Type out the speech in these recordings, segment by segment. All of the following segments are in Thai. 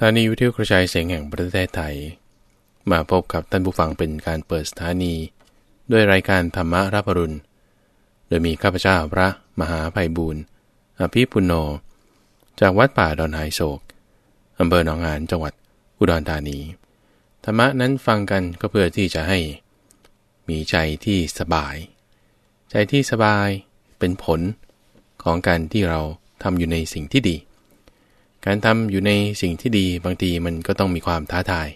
ถานีวิทยุกระจายเสียงแห่งประเทศไทย มาพบกับท่านผู้ฟังเป็นการเปิดสถานี ด้วยรายการธรรมรับปรุณ โดยมีข้าพเจ้าพระมหาภัยบูรณ์อภิปุโน จากวัดป่าดอนหายโศกอำเภอหนองหานจังหวัดอุดรธานี ธรรมะนั้นฟังกันก็เพื่อที่จะให้ มีใจที่สบาย ใจที่สบายเป็นผลของการที่เราทำอยู่ในสิ่งที่ดี การทำอยู่ในสิ่งที่ดีบางทีมันก็ต้องมีความท้าทาย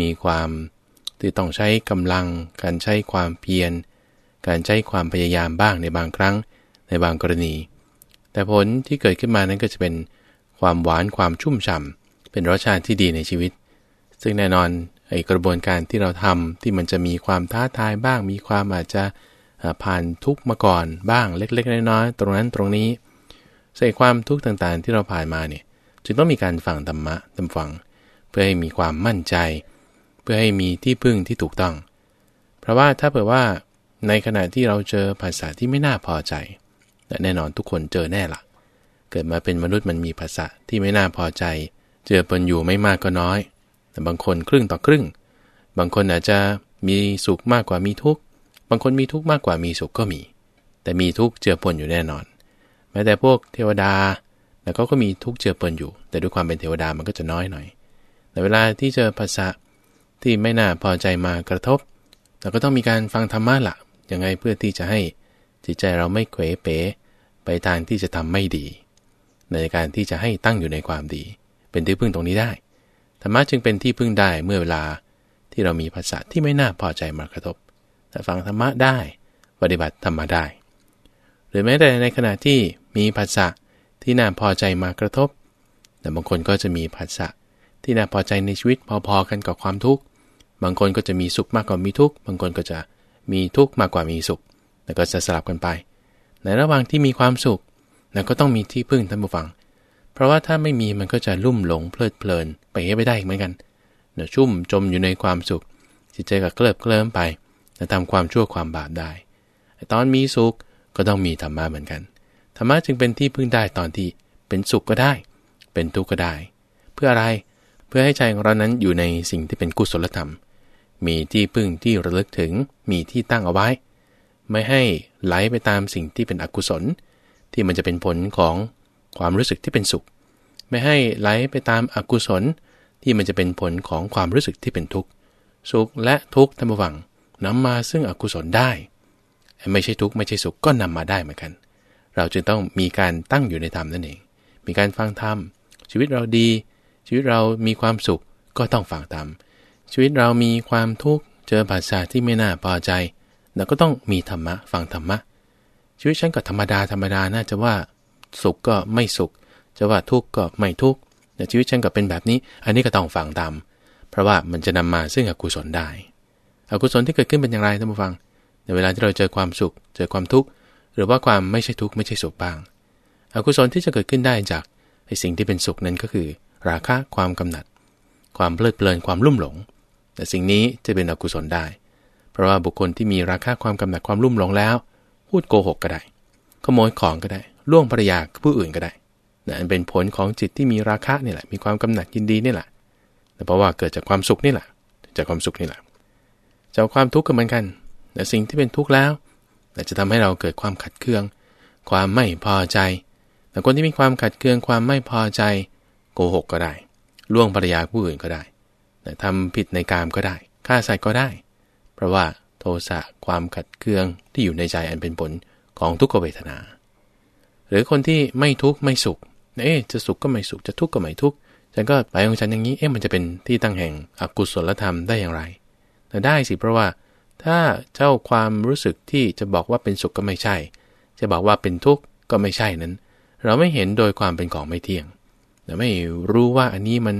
มีความที่ต้องใช้กำลัง การใช้ความเพียร การใช้ความพยายามบ้างในบางครั้ง ในบางกรณี แต่ผลที่เกิดขึ้นมานั้นก็จะเป็นความหวานความชุ่มฉ่ำเป็นรสชาติที่ดีในชีวิต ซึ่งแน่นอนไอกระบวนการที่เราทำที่มันจะมีความท้าทายบ้าง มีความอาจจะผ่านทุกมาก่อนบ้างเล็ก ๆ น้อยๆตรงนั้นตรงนี้ใส่ความทุกข์ต่างๆ ที่เราผ่านมาเนี่ย จึงต้องมีการฟังธรรมะตามฟัง เพื่อให้มีความมั่นใจ เพื่อให้มีที่พึ่งที่ถูกต้อง เพราะว่าถ้าเผื่อว่าในขณะที่เราเจอภาษาที่ไม่น่าพอใจและแน่นอนทุกคนเจอแน่ละ่ะ เกิดมาเป็นมนุษย์มันมีภาษาที่ไม่น่าพอใจ เจอปนอยู่ไม่มากก็น้อย แต่บางคนครึ่งต่อครึ่ง บางคนอาจจะมีสุขมากกว่ามีทุกข์ บางคนมีทุกข์มากกว่ามีสุขก็มี แต่มีทุกข์เจือปนอยู่แน่นอน แม้แต่พวกเทวดา แล้วเขาก็มีทุกเจือปนอยู่ แต่ด้วยความเป็นเทวดามันก็จะน้อยหน่อย แต่เวลาที่เจอภาษาที่ไม่น่าพอใจมากระทบเราก็ต้องมีการฟังธรรมะละยังไงเพื่อที่จะให้จิตใจเราไม่เขวเป๋ไปทางที่จะทำไม่ดี ในการที่จะให้ตั้งอยู่ในความดี เป็นที่พึ่งตรงนี้ได้ธรรมะจึงเป็นที่พึ่งได้เมื่อเวลาที่เรามีภาษาที่ไม่น่าพอใจมากระทบแต่ฟังธรรมะได้ ปฏิบัติธรรมะได้ หรือแม้แต่ในขณะที่มีภาษา ที่น่าพอใจมากระทบ แต่บางคนก็จะมีผัสสะที่น่าพอใจในชีวิตพอๆกันกับความทุกข์ บางคนก็จะมีสุขมากกว่ามีทุกข์ บางคนก็จะมีทุกข์มากกว่ามีสุข แล้วก็จะสลับกันไป ในระหว่างที่มีความสุขแล้วก็ต้องมีที่พึ่งท่านผู้ฟัง เพราะว่าถ้าไม่มีมันก็จะลุ่มหลงเพลิดเพลินไปไม่ได้เหมือนกันเดี๋ยวชุ่มจมอยู่ในความสุข จิตใจก็เคลิบเคลิ้มไปจะทำความชั่วความบาปได้ ตอนมีสุขก็ต้องมีธรรมะเหมือนกัน ธรรมะจึงเป็นที่พึ่งได้ตอนที่เป็นสุขก็ได้ เป็นทุกข์ก็ได้ เพื่ออะไรเพื่อให้ใจของเรานั้นอยู่ในสิ่งที่เป็นกุศลธรรม มีที่พึ่งที่ระลึกถึงมีที่ตั้งเอาไว้ ไม่ให้ไหลไปตามสิ่งที่เป็นอกุศล ที่มันจะเป็นผลของความรู้สึกที่เป็นสุข ไม่ให้ไหลไปตามอากุศล ที่มันจะเป็นผลของความรู้สึกที่เป็นทุกข์สุขและทุกข์ทั้งหวังนำมาซึ่งอกุศลได้ ไม่ใช่ทุกข์ไม่ใช่สุขก็นำมาได้เหมือนกัน เราจึงต้องมีการตั้งอยู่ในธรรมนั่นเอง มีการฟังธรรม ชีวิตเราดี ชีวิตเรามีความสุขก็ต้องฟังธรรม ชีวิตเรามีความทุกข์เจอภาษาที่ไม่น่าพอใจ เราก็ต้องมีธรรมะฟังธรรมะ ชีวิตฉันก็ธรรมดาธรรมดาน่าจะว่าสุขก็ไม่สุข จะว่าทุกข์ก็ไม่ทุกข์แต่ชีวิตฉันก็เป็นแบบนี้ อันนี้ก็ต้องฟังตามเพราะว่ามันจะนำมาซึ่งอกุศลได้ อกุศลที่เกิดขึ้นเป็นอย่างไรท่านผู้ฟัง ในเวลาที่เราเจอความสุข เจอความทุกข์ หรือว่าความไม่ใช่ทุกข์ไม่ใช่สุขบ้าง อกุศลที่จะเกิดขึ้นได้จากไอ้สิ่งที่เป็นสุขนั้นก็คือ ราคะความกำหนัด ความเพลิดเพลินความลุ่มหลง แต่สิ่งนี้จะเป็นอกุศลได้ เพราะว่าบุคคลที่มีราคะความกำหนัดความลุ่มหลงแล้ว พูดโกหกก็ได้ ขโมยของก็ได้ล่วงภรรยาผู้อื่นก็ได้นั่นเป็นผลของจิตที่มีราคะนี่แหละมีความกำหนัดยินดีนี่แหละแต่เพราะว่าเกิดจากความสุขนี่แหละจากความสุขนี่แหละจากความทุกข์ก็เหมือนกันแต่สิ่งที่เป็นทุกข์แล้ว แต่จะทำให้เราเกิดความขัดเคือง ความไม่พอใจ แต่คนที่มีความขัดเคืองความไม่พอใจ โกหกก็ได้ ล่วงภรรยาผู้อื่นก็ได้แต่ทำผิดในกามก็ได้ฆ่าสัตว์ก็ได้ เพราะว่าโทสะความขัดเคืองที่อยู่ในใจอันเป็นผลของทุกขเวทนา หรือคนที่ไม่ทุกข์ไม่สุขเอ๊จะสุขก็ไม่สุขจะทุกข์ก็ไม่ทุกข์ฉันก็ไปของฉันอย่างนี้เอ๊ะมันจะเป็นที่ตั้งแห่งอกุศลธรรมได้อย่างไรแต่ได้สิเพราะว่า ถ้าเจ้าความรู้สึกที่จะบอกว่าเป็นสุขก็ไม่ใช่ จะบอกว่าเป็นทุกข์ก็ไม่ใช่นั้น เราไม่เห็นโดยความเป็นของไม่เที่ยงแต่ไม่รู้ว่าอันนี้มัน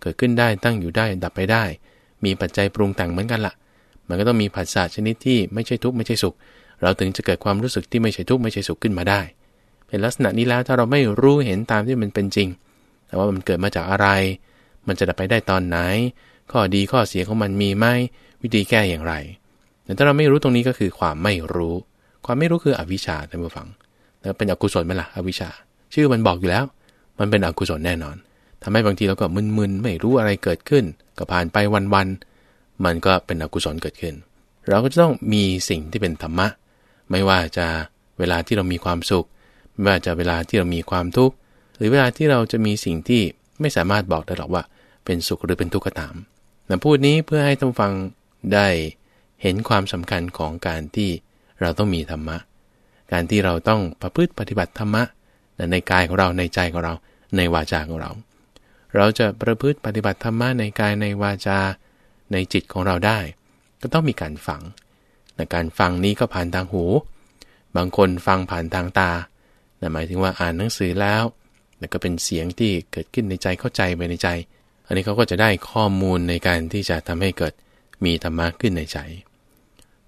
เกิดขึ้นได้ตั้งอยู่ได้ดับไปได้ มีปัจจัยปรุงแต่งเหมือนกันละ่ะ มันก็ต้องมีผัสสะชนิดที่ไม่ใช่ทุกข์ไม่ใช่สุข เราถึงจะเกิดความรู้สึกที่ไม่ใช่ทุกข์ไม่ใช่สุขขึ้นมาได้ เป็นลักษณะนี้แล้วถ้าเราไม่รู้เห็นตามที่มันเป็นจริง แต่ว่ามันเกิดมาจากอะไร มันจะดับไปได้ตอนไหน ข้อดีข้อเสียของมันมีไหมวิธีแก้อย่างไร ถ้าเราไม่รู้ตรงนี้ก็คือความไม่รู้ ความไม่รู้คืออวิชชาท่านผู้ฟังแล้วเป็นอกุศลไหมล่ะอวิชชา ชื่อมันบอกอยู่แล้ว มันเป็นอกุศลแน่นอนทำให้บางทีเราก็มึนๆไม่รู้อะไรเกิดขึ้น ก็ผ่านไปวันๆมันก็เป็นอกุศลเกิดขึ้น เราก็จะต้องมีสิ่งที่เป็นธรรมะ ไม่ว่าจะเวลาที่เรามีความสุข ไม่ว่าจะเวลาที่เรามีความทุกข์หรือเวลาที่เราจะมีสิ่งที่ไม่สามารถบอกได้หรอกว่า เป็นสุขหรือเป็นทุกข์ก็ตามแต่พูดนี้เพื่อให้ท่านฟังได้ เห็นความสำคัญของการที่เราต้องมีธรรมะ การที่เราต้องประพฤติปฏิบัติธรรมะในกายของเราในใจของเราในวาจาของเรา เราจะประพฤติปฏิบัติธรรมะในกายในวาจา ในจิตของเราได้ ก็ต้องมีการฟังแต่การฟังนี้ก็ผ่านทางหู บางคนฟังผ่านทางตาหมายถึงว่าอ่านหนังสือแล้วแต่ก็เป็นเสียงที่เกิดขึ้นในใจเข้าใจไปในใจ อันนี้เขาก็จะได้ข้อมูลในการที่จะทำให้เกิดมีธรรมะขึ้นในใจ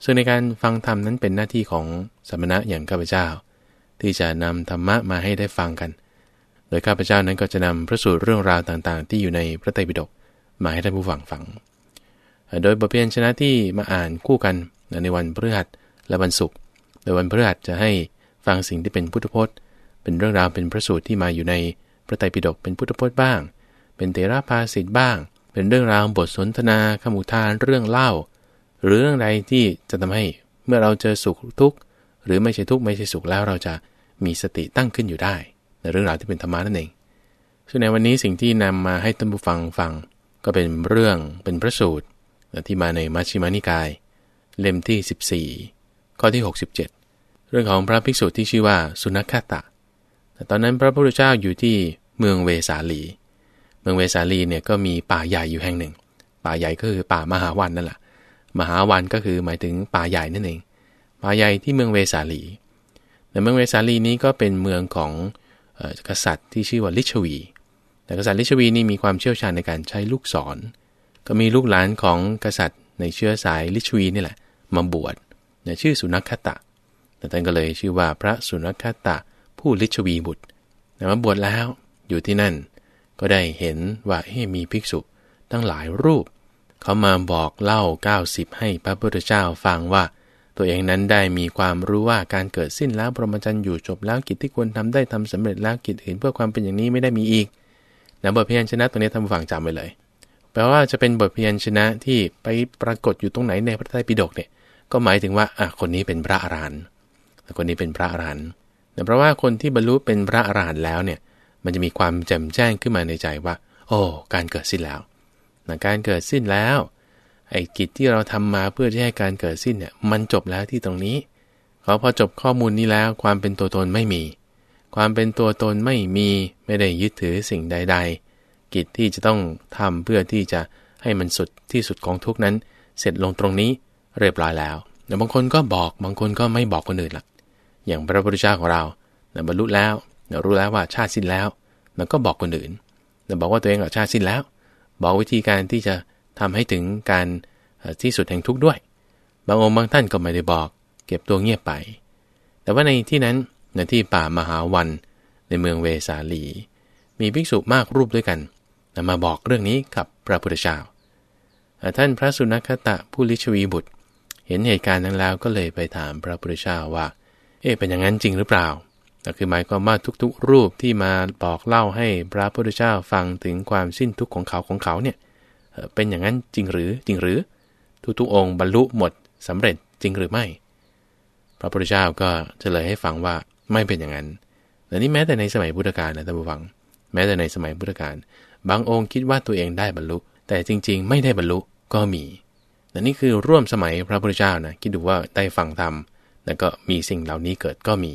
ซึ่งในการฟังธรรมนั้นเป็นหน้าที่ของสมณะอย่างข้าพเจ้า ที่จะนำธรรมะมาให้ได้ฟังกัน โดยข้าพเจ้านั้นก็จะนำพระสูตรเรื่องราวต่างๆ ที่อยู่ในพระไตรปิฎกมาให้ท่านผู้ฟังฟัง โดยบทเรียนชนะที่มาอ่านคู่กันในวันพฤหัสและวันศุกร์ โดยวันพฤหัสจะให้ฟังสิ่งที่เป็นพุทธพจน์ เป็นเรื่องราวเป็นพระสูตรที่มาอยู่ในพระไตรปิฎกเป็นพุทธพจน์บ้าง เป็นเตระภาสิทธ์บ้าง เป็นเรื่องราวบทสนทนาคำอุทานเรื่องเล่า หรือเรื่องใดที่จะทำให้เมื่อเราเจอสุขทุกข์หรือไม่ใช่ทุกข์ไม่ใช่สุขแล้วเราจะมีสติตั้งขึ้นอยู่ได้ ในเรื่องราวที่เป็นธรรมะนั่นเองซึ่งในวันนี้สิ่งที่นำมาให้ท่านผู้ฟังฟัง ก็เป็นเรื่องเป็นพระสูตรที่มาในมัชฌิมานิกาย เล่มที่ 14 ข้อที่ 67 เรื่องของพระภิกษุที่ชื่อว่าสุนัขคตะตอนนั้นพระพุทธเจ้าอยู่ที่เมืองเวสาลี เมืองเวสาลีเนี่ยก็มีป่าใหญ่อยู่แห่งหนึ่ง ป่าใหญ่ก็คือป่ามหาวันนั่นแหละ มหาวันก็คือหมายถึงป่าใหญ่นั่นเอง ป่าใหญ่ที่เมืองเวสาลีในเมืองเวสาลีนี้ก็เป็นเมืองของกษัตริย์ที่ชื่อว่าลิชวี แต่กษัตริย์ลิชวีนี่มีความเชี่ยวชาญในการใช้ลูกศร ก็มีลูกหลานของกษัตริย์ในเชื้อสายลิชวีนี่แหละมาบวชชื่อสุนัขคตะ แต่ท่านก็เลยชื่อว่าพระสุนัขคตะผู้ลิชวีบุตรมาบวชแล้วอยู่ที่นั่น ก็ได้เห็นว่าให้มีภิกษุตั้งหลายรูป เขามาบอกเล่า 90 ให้พระพุทธเจ้าฟังว่า ตัวเองนั้นได้มีความรู้ว่าการเกิดสิ้นแล้วพรหมจรรย์อยู่จบแล้วกิจที่ควรทำได้ทำสำเร็จแล้วกิจอื่นเพื่อความเป็นอย่างนี้ไม่ได้มีอีกนะบทเพียนชนะตรงนี้ท่านฟังจำไว้เลย แปลว่าจะเป็นบทเพียนชนะที่ไปปรากฏอยู่ตรงไหนในพระไตรปิฎกเนี่ยก็หมายถึงว่าอะคนนี้เป็นพระอรหันต์คนนี้เป็นพระอรหันต์แต่เพราะว่าคนที่บรรลุเป็นพระอรหันต์แล้วเนี่ยมันจะมีความแจ่มแจ้งขึ้นมาในใจว่า โอ้ การเกิดสิ้นแล้ว นะการเกิดสิ้นแล้วไอ้กิจที่เราทำมาเพื่อที่ให้การเกิดสิ้นเนี่ยมันจบแล้วที่ตรงนี้เขาพอจบข้อมูลนี้แล้วความเป็นตัวตนไม่มี ความเป็นตัวตนไม่มีไม่ได้ยึดถือสิ่งใด ๆ กิจที่จะต้องทำเพื่อที่จะให้มันสุดที่สุดของทุกนั้น เสร็จลงตรงนี้เรียบร้อยแล้วแต่บางคนก็บอกบางคนก็ไม่บอกคนอื่นละอย่างพระพุทธเจ้าของเราบรรลุแล้วเรารู้แล้วว่าชาติสิ้นแล้วมันก็บอกคนอื่นเราบอกว่าตัวเองชาติสิ้นแล้ว บอกวิธีการที่จะทำให้ถึงการที่สุดแห่งทุกข์ด้วย บางองค์บางท่านก็ไม่ได้บอก เก็บตัวเงียบไป แต่ว่าในที่นั้นในที่ป่ามหาวันในเมืองเวสาลี มีภิกษุมากรูปด้วยกันนำมาบอกเรื่องนี้กับพระพุทธเจ้าท่านพระสุนัขตะผู้ลิชวีบุตร เห็นเหตุการณ์นั้นแล้วก็เลยไปถามพระพุทธเจ้าว่า เอ๊ะเป็นอย่างนั้นจริงหรือเปล่า ก็คือหมายความว่าทุกๆ รูปที่มาบอกเล่าให้พระพุทธเจ้าฟังถึงความสิ้นทุกข์ของเขาของเขาเนี่ยเป็นอย่างนั้นจริงหรือจริงหรือ ทุกๆองค์บรรลุหมดสำเร็จจริงหรือไม่ พระพุทธเจ้าก็เฉลยให้ฟังว่าไม่เป็นอย่างนั้นแต่นี้แม้แต่ในสมัยพุทธกาลนะท่านผู้ฟัง แม้แต่ในสมัยพุทธกาลบางองค์คิดว่าตัวเองได้บรรลุ แต่จริง ๆ ไม่ได้บรรลุก็มีแต่นี่คือร่วมสมัยพระพุทธเจ้านะคิดดูว่าได้ฟังธรรมแล้วก็มีสิ่งเหล่านี้เกิดก็มี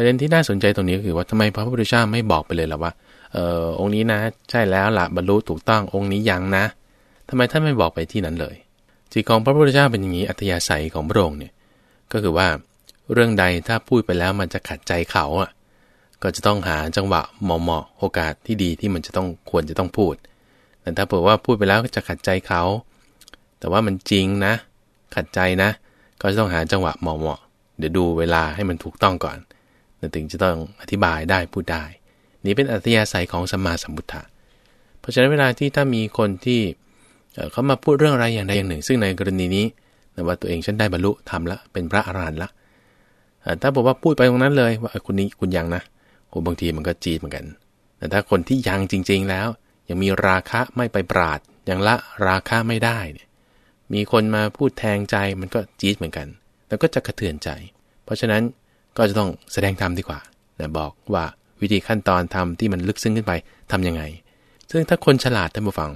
ประเด็นที่น่าสนใจตรงนี้ก็คือว่าทำไมพระพุทธเจ้าไม่บอกไปเลยล่ะว่าเออองค์นี้นะ ใช่แล้วละบรรลุถูกต้ององค์นี้ยังนะทำไมท่านไม่บอกไปที่นั้นเลยจิตของพระพุทธเจ้าเป็นอย่างนี้อัธยาศัยของพระองค์เนี่ยก็คือว่าเรื่องใดถ้าพูดไปแล้วมันจะขัดใจเขาอะก็จะต้องหาจังหวะเหมาะๆโอกาสที่ดีที่มันจะต้องควรจะต้องพูด แต่ถ้าเผื่อว่าพูดไปแล้วจะขัดใจเขา แต่ว่ามันจริงนะ ขัดใจนะ ก็จะต้องหาจังหวะเหมาะๆเดี๋ยวดูเวลาให้มันถูกต้องก่อน ถึงจะต้องอธิบายได้พูดได้ นี่เป็นอัธยาศัยของสมมาสัมพุทธะเพราะฉะนั้นเวลาที่ถ้ามีคนที่เขามาพูดเรื่องอะไรอย่างใดอย่างหนึ่ง ซึ่งในกรณีนี้ว่าตัวเองฉันได้บรรลุทำละเป็นพระอรหันต์ละถ้าบอกว่าพูดไปตรงนั้นเลยว่าคุณนี้คุณยังนะโอ้บางทีมันก็จีดเหมือนกัน แต่ถ้าคนที่ยังจริง ๆแล้ว ยังมีราคะไม่ไปปราดยังละราคะไม่ได้เนี่ยมีคนมาพูดแทงใจมันก็จี๊ดเหมือนกัน แล้วก็จะกระเทือนใจ เพราะฉะนั้น ก็จะต้องแสดงธรรมดีกว่านะบอกว่าวิธีขั้นตอนทำที่มันลึกซึ้งขึ้นไปทํำยังไง ซึ่งถ้าคนฉลาดท่านผู้ฟัง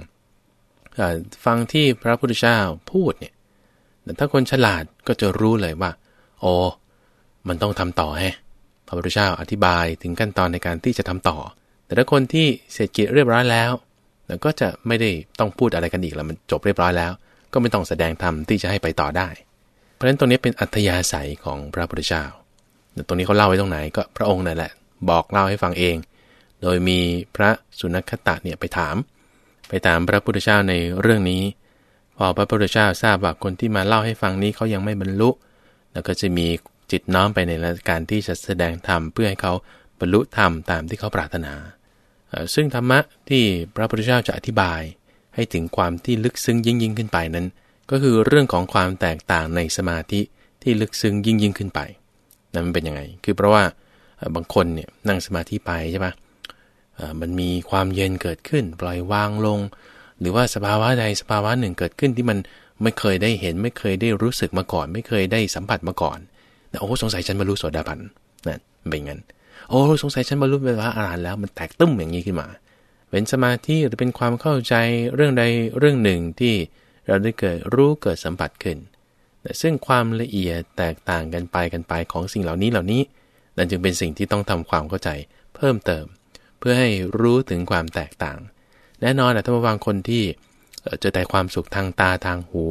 ฟังที่พระพุทธเจ้าพูดเนี่ยถ้าคนฉลาดก็จะรู้เลยว่า โอ้มันต้องทำต่อฮะพระพุทธเจ้าอธิบายถึงขั้นตอนในการที่จะทำต่อ แต่ถ้าคนที่เสร็จกิจเรียบร้อยแล้วแล้วก็จะไม่ได้ต้องพูดอะไรกันอีกแล้วมันจบเรียบร้อยแล้ว ก็ไม่ต้องแสดงธรรมที่จะให้ไปต่อได้ เพราะฉะนั้นตรงนี้เป็นอัธยาศัยของพระพุทธเจ้า ตรงนี้เขาเล่าไว้ตรงไหนก็พระองค์นั่นแหละ บอกเล่าให้ฟังเอง โดยมีพระสุนัขตะเนี่ยไปถาม ไปถามพระพุทธเจ้าในเรื่องนี้ พอพระพุทธเจ้าทราบว่าคนที่มาเล่าให้ฟังนี้เขายังไม่บรรลุ แล้วก็จะมีจิตน้อมไปในการที่จะแสดงธรรมเพื่อให้เขาบรรลุธรรมตามที่เขาปรารถนา ซึ่งธรรมะที่พระพุทธเจ้าจะอธิบาย ให้ถึงความที่ลึกซึ้งยิ่งยิ่งขึ้นไปนั้น ก็คือเรื่องของความแตกต่างในสมาธิที่ลึกซึ้งยิ่งยิ่งขึ้นไป นั้นมันเป็นยังไง คือเพราะว่าบางคนเนี่ยนั่งสมาธิไปใช่ปะมันมีความเย็นเกิดขึ้น ปล่อยวางลง หรือว่าสภาวะใดสภาวะหนึ่งเกิดขึ้นที่มันไม่เคยได้เห็น ไม่เคยได้รู้สึกมาก่อน ไม่เคยได้สัมผัสมาก่อนโอ้สงสัยฉันบรรลุโสดาบันนั่นเป็นงั้นโอ้สงสัยฉันบรรลุเป็นพระอรหันต์แล้วมันแตกตึ้มอย่างนี้ขึ้นมา เป็นสมาธิหรือเป็นความเข้าใจเรื่องใดเรื่องหนึ่งที่เราได้เกิดรู้เกิดสัมผัสขึ้น ซึ่งความละเอียดแตกต่างกันไปกันไปของสิ่งเหล่านี้เหล่านี้ นั่นจึงเป็นสิ่งที่ต้องทำความเข้าใจเพิ่มเติม เพื่อให้รู้ถึงความแตกต่าง แน่นอนนะถ้าบางคนที่เจอแต่ความสุขทางตาทางหู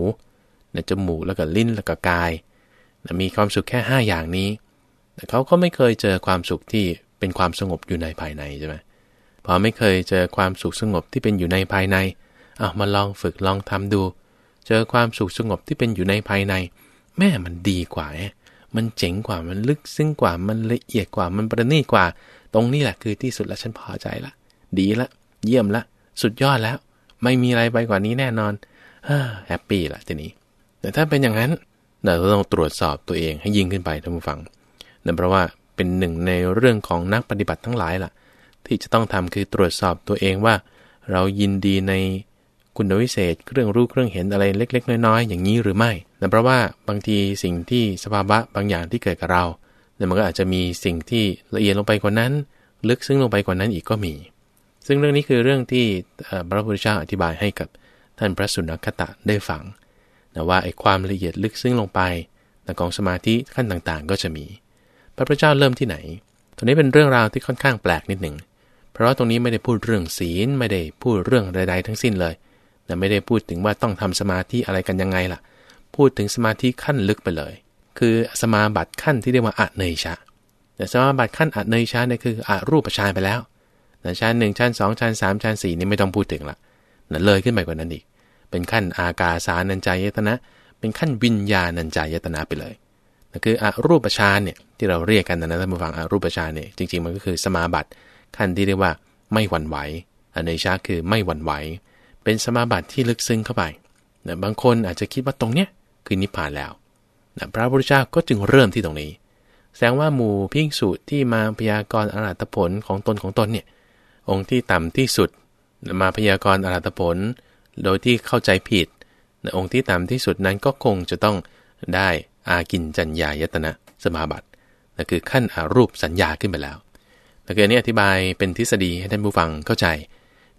ในจมูกแล้วก็ลิ้นแล้วก็กาย มีความสุขแค่ 5 อย่างนี้ แต่เขาก็ไม่เคยเจอความสุขที่เป็นความสงบอยู่ในภายในใช่ไหมพอไม่เคยเจอความสุขสงบที่เป็นอยู่ในภายในเอามาลองฝึกลองทำดู เจอความสุขสงบที่เป็นอยู่ในภายใน แม่มันดีกว่ามันเจ๋งกว่ามันลึกซึ้งกว่ามันละเอียดกว่ามันประณีตกว่า ตรงนี้แหละคือที่สุดแล้วฉันพอใจละ ดีละ เยี่ยมละ สุดยอดแล้ว ไม่มีอะไรไปกว่านี้แน่นอนhappy ละทีนี้ แต่ถ้าเป็นอย่างนั้นเราต้องตรวจสอบตัวเองให้ยิ่งขึ้นไปท่านผู้ฟังนั่นเพราะว่าเป็นหนึ่งในเรื่องของนักปฏิบัติทั้งหลายล่ะ ที่จะต้องทำคือตรวจสอบตัวเองว่า เรายินดีใน คุณวิเศษ เครื่องรู้เครื่องเห็นอะไรเล็ก ๆ น้อยๆ อย่างนี้หรือไม่นั่นเพราะว่าบางทีสิ่งที่สภาวะบางอย่างที่เกิดกับเราเนี่ยมันก็อาจจะมีสิ่งที่ละเอียดลงไปกว่านั้น ลึกซึ้งลงไปกว่านั้นอีกก็มี ซึ่งเรื่องนี้คือเรื่องที่พระพุทธเจ้าอธิบายให้กับท่านพระสุนัขตะได้ฟังนะว่าไอ้ความละเอียดลึกซึ้งลงไปในของสมาธิขั้นต่างๆ ก็จะมี พระพุทธเจ้าเริ่มที่ไหน ตรงนี้เป็นเรื่องราวที่ค่อนข้างแปลกนิดหนึ่ง เพราะว่าตรงนี้ไม่ได้พูดเรื่องศีลไม่ได้พูดเรื่องใดๆทั้งสิ้นเลย แต่ไม่ได้พูดถึงว่าต้องทำสมาธิอะไรกันยังไงล่ะ พูดถึงสมาธิขั้นลึกไปเลย คือสมาบัติขั้นที่เรียกว่าอะเนยชาแต่สมาบัติขั้นอะเนยชาเนี่ยคืออะรูปฌานไปแล้วชั้นหนึ่งชั้นสองชั้นสามชั้นสี่นี่ไม่ต้องพูดถึงละนั่นเลยขึ้นไปกว่านั้นอีก เป็นขั้นอากาสานัญจายตนะ เป็นขั้นวิญญาณัญจายตนะไปเลยนั่นคืออรูปฌานเนี่ยที่เราเรียกกันนะท่านผู้ฟังอรูปฌานเนี่ยจริงๆมันก็คือสมาบัติขั้นที่เรียกว่าไม่หวั่นไหวอเนชาคือไม่หวั่นไหว เป็นสมาบัติที่ลึกซึ้งเข้าไปนะบางคนอาจจะคิดว่าตรงเนี้ยคือนิพพานแล้วนะพระพุทธเจ้าก็จึงเริ่มที่ตรงนี้ แสดงว่าหมู่พิงสุที่มาพยากรณ์อรหัตผลของตนของตนเนี่ย องค์ที่ต่ำที่สุด มาพยากรณ์อรหัตผล โดยที่เข้าใจผิดองค์ที่ต่ำที่สุดนั้นก็คงจะต้องได้อากินจัญญายตนะสมาบัตินั่นคือขั้นอารูปสัญญาขึ้นไปแล้วแต่คืออันนี้อธิบายเป็นทฤษฎีให้ท่านผู้ฟังเข้าใจ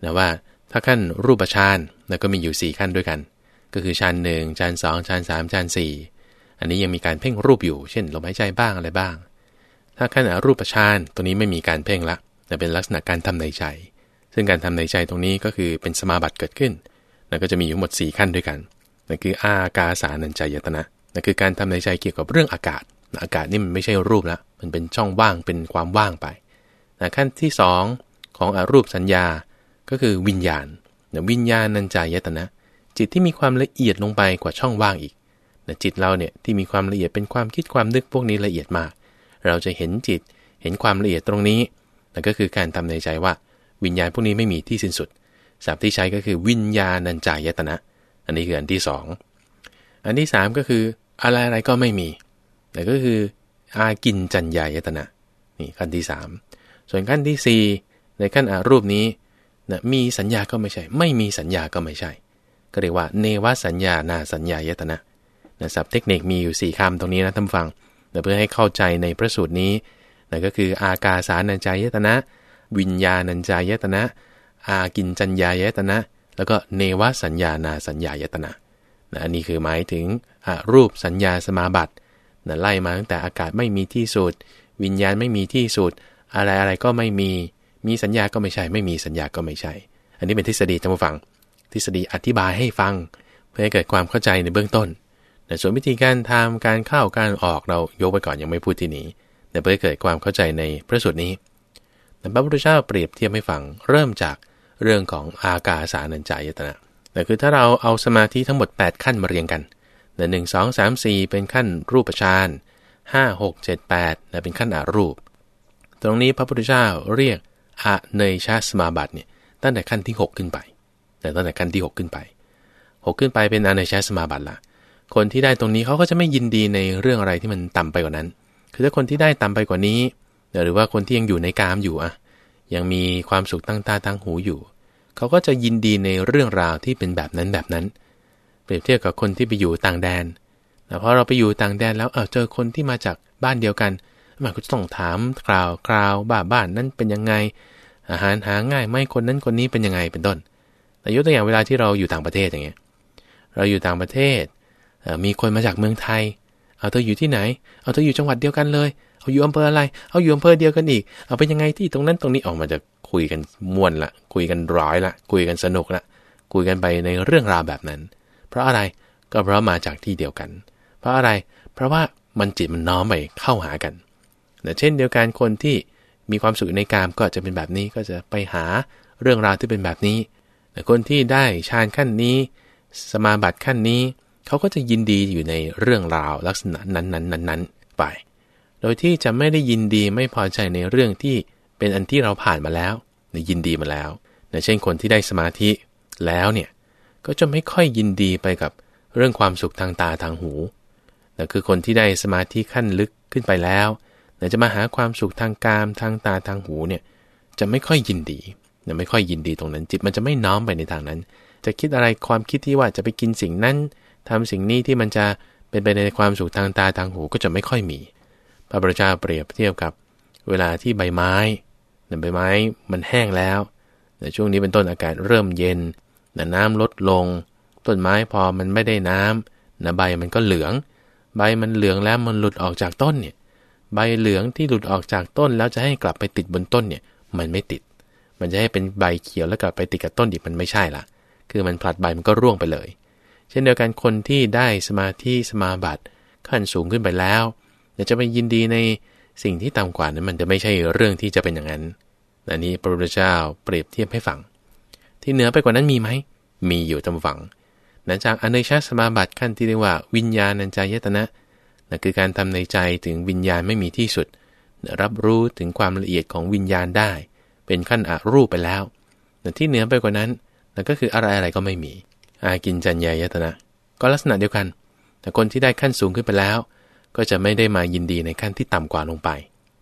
นะว่า ถ้าขั้นรูปฌานนะก็มีอยู่ 4 ขั้นด้วยกัน ก็คือฌานหนึ่งฌานสองฌานสามฌานสี่อันนี้ยังมีการเพ่งรูปอยู่ เช่นลมหายใจบ้างอะไรบ้าง ถ้าขั้นอรูปฌานตัวนี้ไม่มีการเพ่งละแต่เป็นลักษณะการทำในใจ ซึ่งการทำในใจตรงนี้ก็คือเป็นสมาบัติเกิดขึ้น แล้วก็จะมีอยู่หมด 4 ขั้นด้วยกันนั่นคืออากาสานัญจายตนะนั่นคือการทำในใจเกี่ยวกับเรื่องอากาศ อากาศนี่มันไม่ใช่รูปละมันเป็นช่องว่างเป็นความว่างไปขั้นที่ 2 ของอรูปสัญญา ก็คือวิญญาณนะวิญญาณนันจายตนะ จิตที่มีความละเอียดลงไปกว่าช่องว่างอีกนะจิตเราเนี่ยที่มีความละเอียดเป็นความคิดความนึกพวกนี้ละเอียดมาก เราจะเห็นจิตเห็นความละเอียดตรงนี้นั่นก็คือการทำในใจว่า วิญญาณพวกนี้ไม่มีที่สิ้นสุดศัพท์ที่ใช้ก็คือวิญญาณนันจายตนะ อันนี้คืออันที่ 2 อันที่ 3 ก็คืออะไรอะไรก็ไม่มีแต่ก็คืออากินจัญญายตนะนี่ขั้นที่ 3 ส่วนขั้นที่ในขั้นอารูปนี้ นะมีสัญญาก็ไม่ใช่ ไม่มีสัญญาก็ไม่ใช่ ก็เรียกว่าเนวสัญญานาสัญญายตนะนะศัพท์เทคนิคมีอยู่4คำตรงนี้นะท่านฟังนะเพื่อให้เข้าใจในพระสูตรนี้นะก็คืออากาสานัญจายตนะ วิญญาณัญจายตนะ อากินจัญญายตนะ แล้วก็เนวสัญญานาสัญญายตนะนะอันนี้คือหมายถึงรูปสัญญาสมาบัตินะไล่มาตั้งแต่อากาศไม่มีที่สุด วิญญาณไม่มีที่สุด อะไรอะไรก็ไม่มี มีสัญญาก็ไม่ใช่ ไม่มีสัญญาก็ไม่ใช่ อันนี้เป็นทฤษฎีท่านผู้ฟัง ทฤษฎีอธิบายให้ฟัง เพื่อให้เกิดความเข้าใจในเบื้องต้นแต่ส่วนวิธีการทำการเข้าการออกเรายกไปก่อนยังไม่พูดที่นี้แต่เพื่อให้เกิดความเข้าใจในพระสูตรนี้แต่พระพุทธเจ้าเปรียบเทียบให้ฟังเริ่มจากเรื่องของอากาสานัญจายตนะแต่คือถ้าเราเอาสมาธิทั้งหมด 8 ขั้นมาเรียงกันหนึ่งสองสามสี่เป็นขั้นรูปฌานห้าหกเจ็ดแปดเป็นขั้นอารูป ตรงนี้พระพุทธเจ้าเรียก อะเนชาสมาบัติเนี่ยตั้งแต่ขั้นที่ 6 ขึ้นไป แต่ตั้งแต่ขั้นที่ 6 ขึ้นไป 6 ขึ้นไปเป็นอเนชาสมาบัติละคนที่ได้ตรงนี้เขาก็จะไม่ยินดีในเรื่องอะไรที่มันต่ำไปกว่านั้น คือถ้าคนที่ได้ต่ำไปกว่านี้ หรือว่าคนที่ยังอยู่ในกามอยู่อะยังมีความสุขตั้งตาตั้งหูอยู่ เขาก็จะยินดีในเรื่องราวที่เป็นแบบนั้นแบบนั้น เปรียบเทียบกับคนที่ไปอยู่ต่างแดนแต่พอเราไปอยู่ต่างแดนแล้วเออเจอคนที่มาจากบ้านเดียวกัน มันก็ต้องถามคราวคราวบ้าบ้านนั้นเป็นยังไง อาหารหาง่ายไหมคนนั้นคนนี้เป็นยังไงเป็นต้น แต่ยกตัวอย่างเวลาที่เราอยู่ต่างประเทศอย่างเงี้ย เราอยู่ต่างประเทศ มีคนมาจากเมืองไทย เอาเธออยู่ที่ไหน เอาเธออยู่จังหวัดเดียวกันเลย เอาอยู่อำเภออะไร เอาอยู่อำเภอเดียวกันอีก เอาเป็นยังไงที่ตรงนั้นตรงนี้ออกมาจะคุยกันม่วนละ คุยกันร้อยละ คุยกันสนุกละ คุยกันไปในเรื่องราวแบบนั้น เพราะอะไร ก็เพราะมาจากที่เดียวกัน เพราะอะไร เพราะว่ามันจิตมันน้อมไปเข้าหากัน เช่นเดียวกันคนที่มีความสุขในกามก็จะเป็นแบบนี้ก็จะไปหาเรื่องราวที่เป็นแบบนี้คนที่ได้ฌานขั้นนี้ สมาบัติขั้นนี้เขาก็จะยินดีอยู่ในเรื่องราวลักษณะนั้นๆๆไป โดยที่จะไม่ได้ยินดีไม่พอใจในเรื่องที่เป็นอันที่เราผ่านมาแล้วในยินดีมาแล้วนเช่นคนที่ได้สมาธิแล้วเนี่ยก็จะไม่ค่อยยินดีไปกับเรื่องความสุขทางตาทางหูนั่นคือคนที่ได้สมาธิขั้นลึกขึ้นไปแล้ว แต่จะมาหาความสุขทางกามทางตาทางหูเนี่ยจะไม่ค่อยยินดีไม่ค่อยยินดีตรงนั้น จิตมันจะไม่น้อมไปในทางนั้น จะคิดอะไรความคิดที่ว่าจะไปกินสิ่งนั้นทำสิ่งนี้ที่มันจะเป็นไปในความสุขทางตาทางหูก็จะไม่ค่อยมี พระพุทธเจ้าเปรียบเทียบกับเวลาที่ใบไม้ใบไม้มันแห้งแล้วในช่วงนี้เป็นต้นอากาศเริ่มเย็นน้ำลดลง ต้นไม้พอมันไม่ได้น้ำนะใบมันก็เหลือง ใบมันเหลืองแล้วมันหลุดออกจากต้นเนี่ย ใบเหลืองที่หลุดออกจากต้นแล้วจะให้กลับไปติดบนต้นเนี่ย มันไม่ติด มันจะให้เป็นใบเขียวแล้วกลับไปติดกับต้นอีกมันไม่ใช่ละคือมันผลัดใบมันก็ร่วงไปเลย เช่นเดียวกันคนที่ได้สมาธิสมาบัติขั้นสูงขึ้นไปแล้วจะไปยินดีในสิ่งที่ต่ำกว่านั้นมันจะไม่ใช่เรื่องที่จะเป็นอย่างนั้นอันนี้พระพุทธเจ้าเปรียบเทียบให้ฟัง ที่เหนือไปกว่านั้นมีไหม มีอยู่ตำฝังนันจากอเนชาสมาบัติขั้นที่เรียกว่า วิญญาณัญจายตนะ นั่นคือการทำในใจถึงวิญญาณไม่มีที่สุดรับรู้ถึงความละเอียดของวิญญาณได้ เป็นขั้นอรูปไปแล้วแต่ที่เหนือไปกว่านั้นนั่นก็คืออะไรอะไรก็ไม่มี อากินจัญญายตนะ ก็ลักษณะเดียวกัน แต่คนที่ได้ขั้นสูงขึ้นไปแล้ว ก็จะไม่ได้มายินดีในขั้นที่ต่ำกว่าลงไป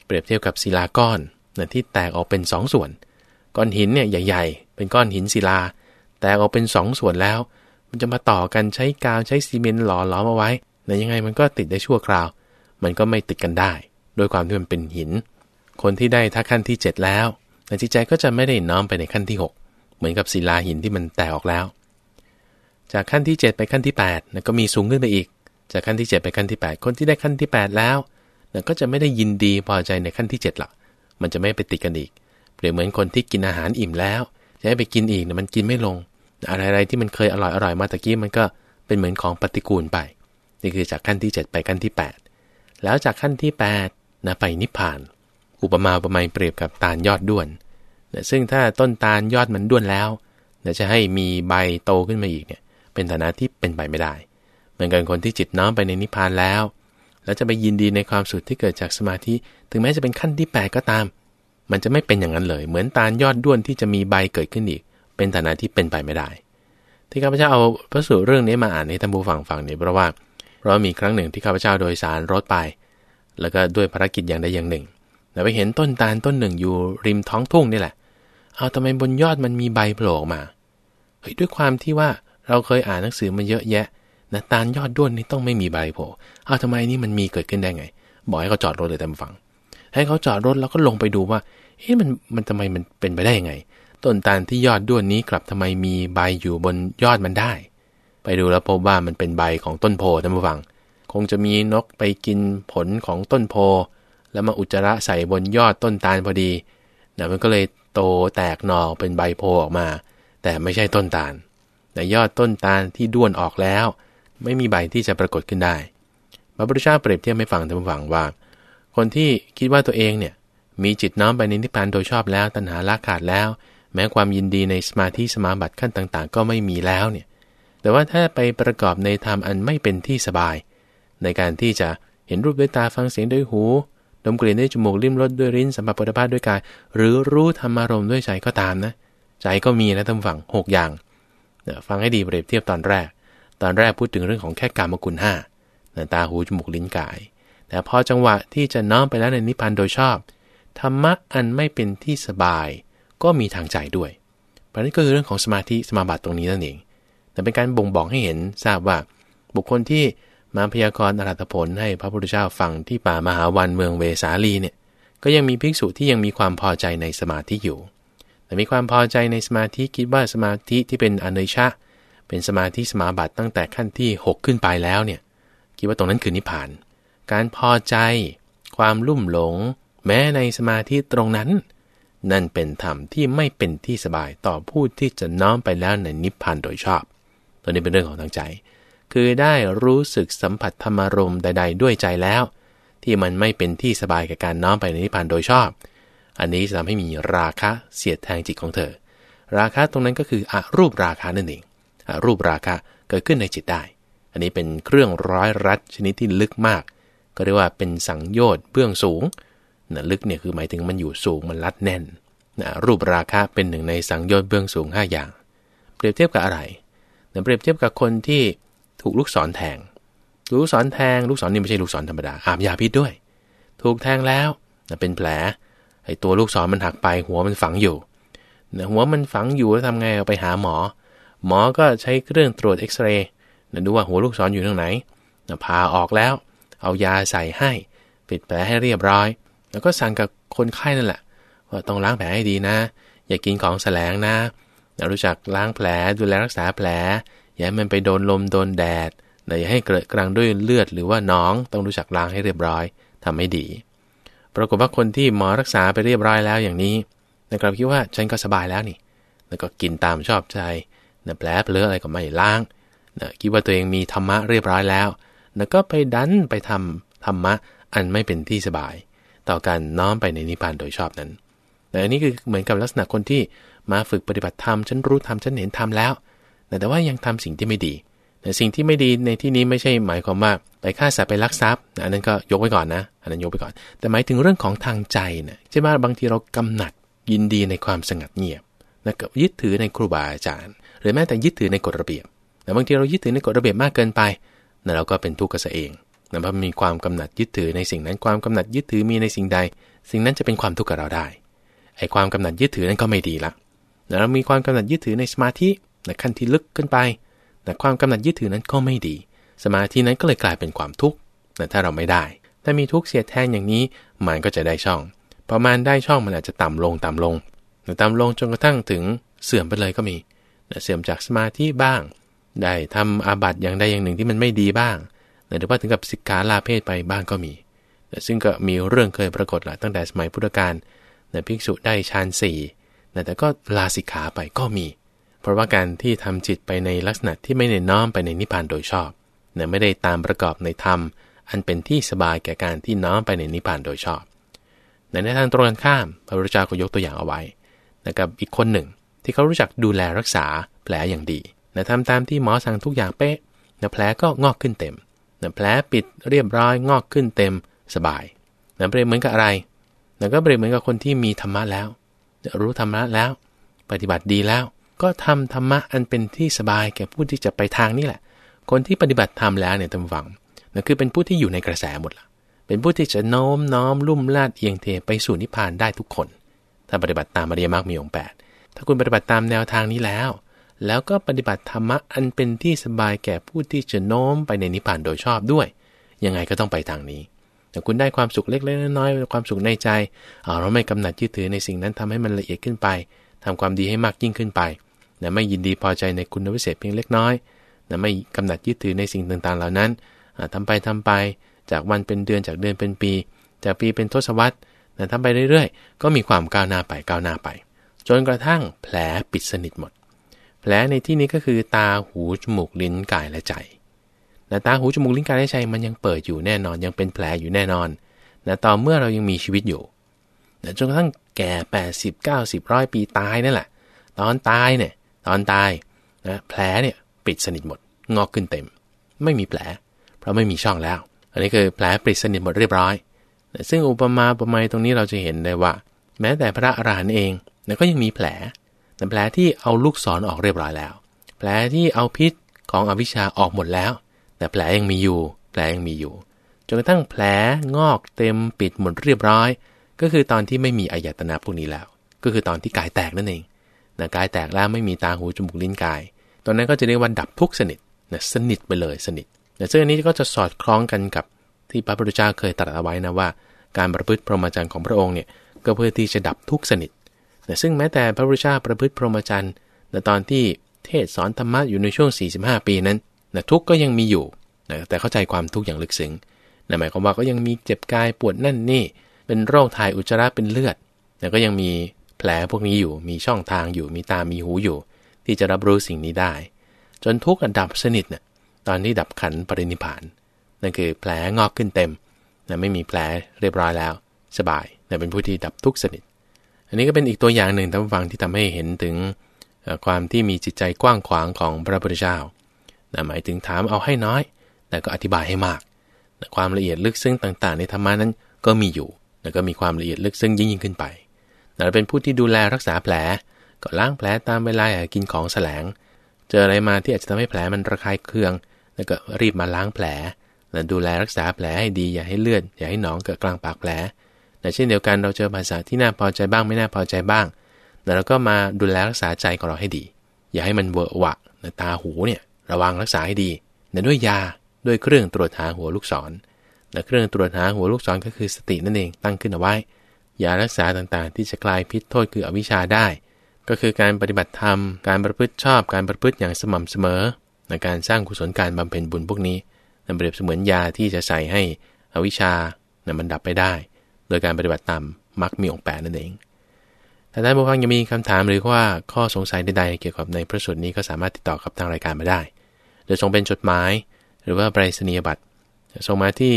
เปรียบเทียบกับศิลาก้อนนะที่แตกออกเป็น2สส่วน ก้อนหินเนี่ยใหญ่ ๆ เป็นก้อนหินศิลา แตกออกเป็น2สส่วนแล้ว มันจะมาต่อกันใช้กาวใช้ซีเมนต์หล่อล้อมเอาไว้ แต่ยังไงมันก็ติดได้ชั่วคราว มันก็ไม่ติดกันได้ โดยความที่มันเป็นหิน คนที่ได้ถ้าขั้นที่ 7 แล้วในจิตใจก็จะไม่ได้น้อมไปในขั้นที่ 6 เหมือนกับศิลาหินที่มันแตกออกแล้ว จากขั้นที่ 7 ไปขั้นที่8นะก็มีสูงขึ้นไปอีก จากขั้นที่ 7 ไปขั้นที่ 8 คนที่ได้ขั้นที่ 8 แล้วนะก็จะไม่ได้ยินดีพอใจในขั้นที่7ละมันจะไม่ไปติดกันอีกเปรียบเหมือนคนที่กินอาหารอิ่มแล้ว จะให้ไปกินอีกนะมันกินไม่ลง อะไรๆที่มันเคยอร่อยอร่อยมาตะกี้มันก็เป็นเหมือนของปฏิกูลไป นี่คือจากขั้นที่ 7 ไปขั้นที่ 8 แล้วจากขั้นที่8นะไปนิพพาน อุปมาอุปไมยเปรียบกับตาลยอดด้วนนะซึ่งถ้าต้นตาลยอดมันด้วนแล้วนะจะให้มีใบโตขึ้นมาอีกเนี่ยเป็นฐานะที่เป็นไปไม่ได้ เหมือนกันคนที่จิตน้อมไปในนิพพานแล้ว แล้วจะไปยินดีในความสุขที่เกิดจากสมาธิ ถึงแม้จะเป็นขั้นที่ 8 ก็ตาม มันจะไม่เป็นอย่างนั้นเลย เหมือนตาลยอดด้วนที่จะมีใบเกิดขึ้นอีก เป็นฐานะที่เป็นไปไม่ได้ ที่ข้าพเจ้าเอาพระสูตรเรื่องนี้มาอ่านให้ท่านผู้ฟังฟังเนี่ยเพราะว่า เพราะมีครั้งหนึ่งที่ข้าพเจ้าโดยสารรถไป แล้วก็ด้วยภารกิจอย่างใดอย่างหนึ่งแล้วไปเห็นต้นตาลต้นหนึ่งอยู่ริมท้องทุ่งนี่แหละ เอาทำไมบนยอดมันมีใบโผล่มา เฮ้ยด้วยความที่ว่าเราเคยอ่านหนังสือมันเยอะแยะนะตาลยอดด้วนนี่ต้องไม่มีใบโผล่ เอาทำไมนี่มันมีเกิดขึ้นได้ไง บอกให้เขาจอดรถเลยตามฟัง ให้เขาจอดรถแล้วก็ลงไปดูว่า เฮ้ยมันมันทำไมมันเป็นไปได้ยังไง ต้นตาลที่ยอดด้วนนี้กลับทำไมมีใบอยู่บนยอดมันได้ ไปดูแล้วพบว่ามันเป็นใบของต้นโพท่านผู้ฟัง คงจะมีนกไปกินผลของต้นโพ แล้วมาอุจจาระใส่บนยอดต้นตาลพอดีนะมันก็เลยโตแตกหน่อเป็นใบโพออกมา แต่ไม่ใช่ต้นตาลแต่ยอดต้นตาลที่ด้วนออกแล้ว ไม่มีใบที่จะปรากฏขึ้นได้พระพุทธเจ้าเปรียบเทียบให้ฟังท่านผู้ฟังว่า คนที่คิดว่าตัวเองเนี่ยมีจิตน้อมไปในนิพพานโดยชอบแล้วตัณหาละขาดแล้ว แม้ความยินดีในสมาธิสมาบัติขั้นต่าง ๆ ก็ไม่มีแล้วเนี่ย แต่ว่าถ้าไปประกอบในธรรมอันไม่เป็นที่สบาย ในการที่จะเห็นรูปด้วยตาฟังเสียงด้วยหู ดมกลิ่นด้วยจมูกลิ้มรสด้วยลิ้นสัมผัสผลิภัณฑ์ด้วยกาย หรือรู้ธรรมารมณ์ด้วยใจก็ตามนะ ใจก็มีนะท่านฝั่งหกอย่างฟังให้ดีเปรียบเทียบตอนแรก ตอนแรกพูดถึงเรื่องของแค่กามกุลห้าตาหูจมูกลิ้นกาย แต่พอจังหวะที่จะน้อมไปแล้วในนิพพานโดยชอบธรรมะอันไม่เป็นที่สบาย ก็มีทางใจด้วยประเด็นก็คือเรื่องของสมาธิสมาบัติตรงนี้นั่นเอง แต่เป็นการบ่งบอกให้เห็นทราบว่า บุคคลที่มาพยากรณ์อรัตผลให้พระพุทธเจ้าฟังที่ป่ามหาวันเมืองเวสาลีเนี่ยก็ยังมีภิกษุที่ยังมีความพอใจในสมาธิอยู่ แต่มีความพอใจในสมาธิคิดว่าสมาธิที่เป็นอเนชะ เป็นสมาธิสมาบัติตั้งแต่ขั้นที่ 6 ขึ้นไปแล้วเนี่ยคิดว่าตรงนั้นคือนิพพาน การพอใจ ความลุ่มหลง แม้ในสมาธิตรงนั้น นั่นเป็นธรรมที่ไม่เป็นที่สบายต่อผู้ที่จะน้อมไปแล้วในนิพพานโดยชอบ ตัวนี้เป็นเรื่องของทางใจ คือได้รู้สึกสัมผัสธรรมารมใด ๆ ด้วยใจแล้ว ที่มันไม่เป็นที่สบายกับการน้อมไปในนิพพานโดยชอบ อันนี้จะทำให้มีราคะเสียดแทงจิตของเธอ ราคะตรงนั้นก็คืออรูปราคะนั่นเองอรูปราคะเกิดขึ้นในจิตได้ อันนี้เป็นเครื่องร้อยรัดชนิดที่ลึกมาก ก็เรียกว่าเป็นสังโยชน์เบื้องสูงนะลึกเนี่ยคือหมายถึงมันอยู่สูงมันรัดแน่นนะรูปราคะเป็นหนึ่งในสังโยชน์เบื้องสูง 5 อย่าง เปรียบเทียบกับอะไร เปรียบเทียบกับคนที่ถูกลูกศรแทง ลูกศรแทง ลูกศรนี่ไม่ใช่ลูกศรธรรมดา อาบยาพิษด้วย ถูกแทงแล้วเป็นแผล ไอ้ตัวลูกศรมันหักไป หัวมันฝังอยู่ หัวมันฝังอยู่แล้วทำไงเอาไปหาหมอ หมอก็ใช้เครื่องตรวจเอ็กซเรย์ดูว่าหัวลูกศรออยู่ตรงไหนพาออกแล้ว เอายาใส่ให้ ปิดแผลให้เรียบร้อย แล้วก็สั่งกับคนไข้นั่นแหละว่าต้องล้างแผลให้ดีนะ อย่ากินของแสลงนะ รู้จักล้างแผลดูแลรักษาแผล อย่าให้มันไปโดนลมโดนแดดอย่าให้เกิดกลางด้วยเลือดหรือว่าน้องต้องรู้จักล้างให้เรียบร้อยทำให้ดี ปรากฏว่าคนที่หมอรักษาไปเรียบร้อยแล้วอย่างนี้นะครับคิดว่าฉันก็สบายแล้วนี่ แล้วก็กินตามชอบใจนะแผลเปลืออะไรก็ไม่ล้างนะคิดว่าตัวเองมีธรรมะเรียบร้อยแล้ว แล้วก็ไปดันไปทำธรรมะอันไม่เป็นที่สบาย ต่อการน้อมไปในนิพพานโดยชอบนั้นแต่อันนี้คือเหมือนกับลักษณะคนที่ มาฝึกปฏิบัติธรรมฉันรู้ธรรมฉันเห็นธรรมแล้ว แต่ว่ายังทำสิ่งที่ไม่ดีแต่สิ่งที่ไม่ดีในที่นี้ไม่ใช่หมายความว่าไปฆ่าสัตว์ไปลักทรัพย์อันนั้นก็ยกไว้ก่อนนะ อันนั้นยกไปก่อน แต่หมายถึงเรื่องของทางใจนะใช่ไหมบางทีเรากำหนัดยินดีในความสงัดเงียบนะกับยึดถือในครูบาอาจารย์ หรือแม้แต่ยึดถือในกฎระเบียบแต่บางทีเรายึดถือในกฎระเบียบมากเกินไปนั่นเราก็เป็นทุกข์กับเองนะเพราะมีความกำหนัดยึดถือในสิ่งนั้นความกำหนัดยึดถือมีในสิ่งใด สิ่งนั้นจะเป็นความทุกข์กับเราได้ไอ้ความกำหนัดยึดถือนั้นก็ไม่ดีละ เรามีความกำหนัดยึดถือในสมาธินะขั้นที่ลึกขึ้นไปแต่ความกำหนัดยึดถือนั้นก็ไม่ดี สมาธินั้นก็เลยกลายเป็นความทุกข์นะถ้าเราไม่ได้ ถ้ามีทุกข์เสียแทงอย่างนี้มันก็จะได้ช่องประมาณได้ช่องมันอาจจะต่ำลงต่ำลงต่ำลงจนกระทั่งถึงเสื่อมไปเลยก็มีเสื่อมจากสมาธิบ้าง ได้ทำอาบัติอย่างใดอย่างหนึ่งที่มันไม่ดีบ้างหรือว่าถึงกับสิกขาลาเพศไปบ้างก็มีซึ่งก็มีเรื่องเคยปรากฏละตั้งแต่สมัยพุทธกาลภิกษุได้ฌานสี่ แต่ก็ลาสิกขาไปก็มี เพราะว่าการที่ทำจิตไปในลักษณะที่ไม่ได้น้อมไปในนิพพานโดยชอบนะไม่ได้ตามประกอบในธรรม อันเป็นที่สบายแก่การที่น้อมไปในนิพพานโดยชอบในทางตรงกันข้ามพระพุทธเจ้าก็ยกตัวอย่างเอาไว้นะครับอีกคนหนึ่ง ที่เขารู้จักดูแลรักษาแผลอย่างดีนะทำตามที่หมอสั่งทุกอย่างเป๊ะนะแผลก็งอกขึ้นเต็มนะแผลปิดเรียบร้อยงอกขึ้นเต็มสบายนะเปรียบเหมือนกับอะไรนะก็เปรียบเหมือนกับคนที่มีธรรมะแล้ว รู้ธรรมะแล้ว ปฏิบัติดีแล้ว ก็ทำธรรมะอันเป็นที่สบายแก่ผู้ที่จะไปทางนี้แหละ คนที่ปฏิบัติธรรมแล้วเนี่ยทำฝังนะคือเป็นผู้ที่อยู่ในกระแสหมดละเป็นผู้ที่จะโน้มน้อมลุ่มลาดเอียงเทไปสู่นิพพานได้ทุกคน ถ้าปฏิบัติตามอริยมรรคมีองค์8ถ้าคุณปฏิบัติตามแนวทางนี้แล้ว แล้วก็ปฏิบัติธรรมะอันเป็นที่สบายแก่ผู้ที่จะโน้มไปในนิพพานโดยชอบด้วย ยังไงก็ต้องไปทางนี้ แต่คุณได้ความสุขเล็กๆน้อยๆความสุขในใจเราไม่กำหนัดยึดถือในสิ่งนั้นทำให้มันละเอียดขึ้นไปทำความดีให้มากยิ่งขึ้นไปนะไม่ยินดีพอใจในคุณวิเศษเพียงเล็กน้อยนะไม่กำหนัดยึดถือในสิ่งต่างๆ เหล่านั้นทำไปทำไปจากวันเป็นเดือนจากเดือนเป็นปี จากปีเป็นทศวรรษนะทำไปเรื่อยๆ ก็มีความก้าวหน้าไปก้าวหน้าไป จนกระทั่งแผลปิดสนิทหมด แผลในที่นี้ก็คือตาหูจมูกลิ้นกายและใจ นะตาหูจมูกลิ้นกายและใจมันยังเปิดอยู่แน่นอน ยังเป็นแผลอยู่แน่นอนนะตอนเมื่อเรายังมีชีวิตอยู่นะจนกระทั่งแก่ 80 90ร้อยปีตายนั่นแหละ ตอนตายเนี่ยตอนตายนะแผลเนี่ยปิดสนิทหมดงอกขึ้นเต็ม ไม่มีแผล เพราะไม่มีช่องแล้ว อันนี้คือแผลปิดสนิทหมดเรียบร้อย ซึ่งอุปมาอุปไมยตรงนี้เราจะเห็นได้ว่า แม้แต่พระอรหันต์เองก็ยังมีแผลแต่แผลที่เอาลูกศรอออกเรียบร้อยแล้ว แผลที่เอาพิษของอวิชชาออกหมดแล้ว แต่แผลยังมีอยู่ แผลยังมีอยู่ จนกระทั่งแผลงอกเต็มปิดหมดเรียบร้อย ก็คือตอนที่ไม่มีอายตนะพวกนี้แล้ว ก็คือตอนที่กายแตกนั่นเองนะกายแตกแล้วไม่มีตาหูจมูกลิ้นกาย ตอนนั้นก็จะเรียกว่าดับทุกสนิทนะสนิทไปเลยสนิทนะซึ่งอันนี้ก็จะสอดคล้องกันกับที่พระพุทธเจ้าเคยตรัสเอาไว้นะว่า การประพฤติพรหมจรรย์ของพระองค์เนี่ยก็เพื่อที่จะดับทุกสนิทนะซึ่งแม้แต่พระพุทธเจ้าประพฤติพรหมจรรย์ในตอนที่เทศสอนธรรมะอยู่ในช่วง 45 ปีนั้น นะทุกก็ยังมีอยู่นะแต่เข้าใจความทุกข์อย่างลึกซึ้งนะหมายความว่าก็ยังมีเจ็บกายปวดนั่นนี่ เป็นโรคถ่ายอุจจาระเป็นเลือดนะก็ยังมีแผลพวกนี้อยู่ มีช่องทางอยู่ มีตา มีหูอยู่ ที่จะรับรู้สิ่งนี้ได้ จนทุกข์ดับสนิทเนะ่ยตอนที่ดับขันปรินิพานนั่นคือแผลงอกขึ้นเต็มนะไม่มีแผลเรียบร้อยแล้ว สบายนะเป็นผู้ที่ดับทุกข์สนิท อันนี้ก็เป็นอีกตัวอย่างหนึ่งท่านฟังที่ทำให้เห็นถึงความที่มีจิตใจกว้างขวางของพระพุทธเจ้า นะหมายถึงถามเอาให้น้อยแต่ก็อธิบายให้มากนะความละเอียดลึกซึ้งต่าง ๆ ในธรรมานั้นก็มีอยู่แล้วก็มีความละเอียดลึกซึ้งยิ่งยิ่งขึ้นไปเราเป็นผู้ที่ดูแลรักษาแผล ก็ล้างแผลตามเวลากินของแสลง เจออะไรมาที่อาจจะทำให้แผลมันระคายเคือง แล้วก็รีบมาล้างแผลแล้วดูแลรักษาแผลให้ดีอย่าให้เลือดอย่าให้หนองเกิดกลางปากแผลแต่เช่นเดียวกันเราเจอภาษาที่น่าพอใจบ้างไม่น่าพอใจบ้างแล้วเราก็มาดูแลรักษาใจของเราให้ดี อย่าให้มันเวอะหวะตาหูเนี่ย ระวังรักษาให้ดีด้วยยาด้วยเครื่องตรวจหาหัวลูกศรและเครื่องตรวจหาหัวลูกศรก็คือสตินั่นเองตั้งขึ้นเอาไว้ยารักษาต่างๆ ที่จะกลายพิษโทษคืออวิชชาได้ ก็คือการปฏิบัติธรรม การประพฤติชอบการประพฤติอย่างสม่ำเสมอในการสร้างกุศลการบำเพ็ญบุญพวกนี้นั่นเปรียบเสมือนยาที่จะใส่ให้อวิชชาเนี่ยมันดับไปได้ โดยการปฏิบัติตามมักมีองค์แปดนั่นเอง ถ้าท่านผู้ฟังยังมีคำถามหรือว่าข้อสงสัยใดๆเกี่ยวกับในพระสูตรนี้ก็สามารถติดต่อกับทางรายการมาได้ โดยส่งเป็นจดหมาย หรือว่าไปรษณียบัตรส่งมาที่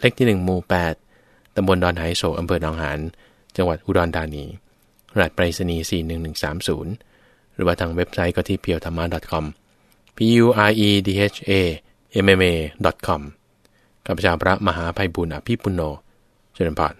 เลขที่ 1 หมู่ 8 ตำบลดอนไหโศกอำเภอหนองหาน จังหวัดอุดรธานี รหัสไปรษณีย์41130 หรือว่าทางเว็บไซต์ก็ที่ p พียวธรรมะ .com p u r e d h a m m a com ข้าพเจ้าพระมหาภัยบุญอภิปุโนเจริญพร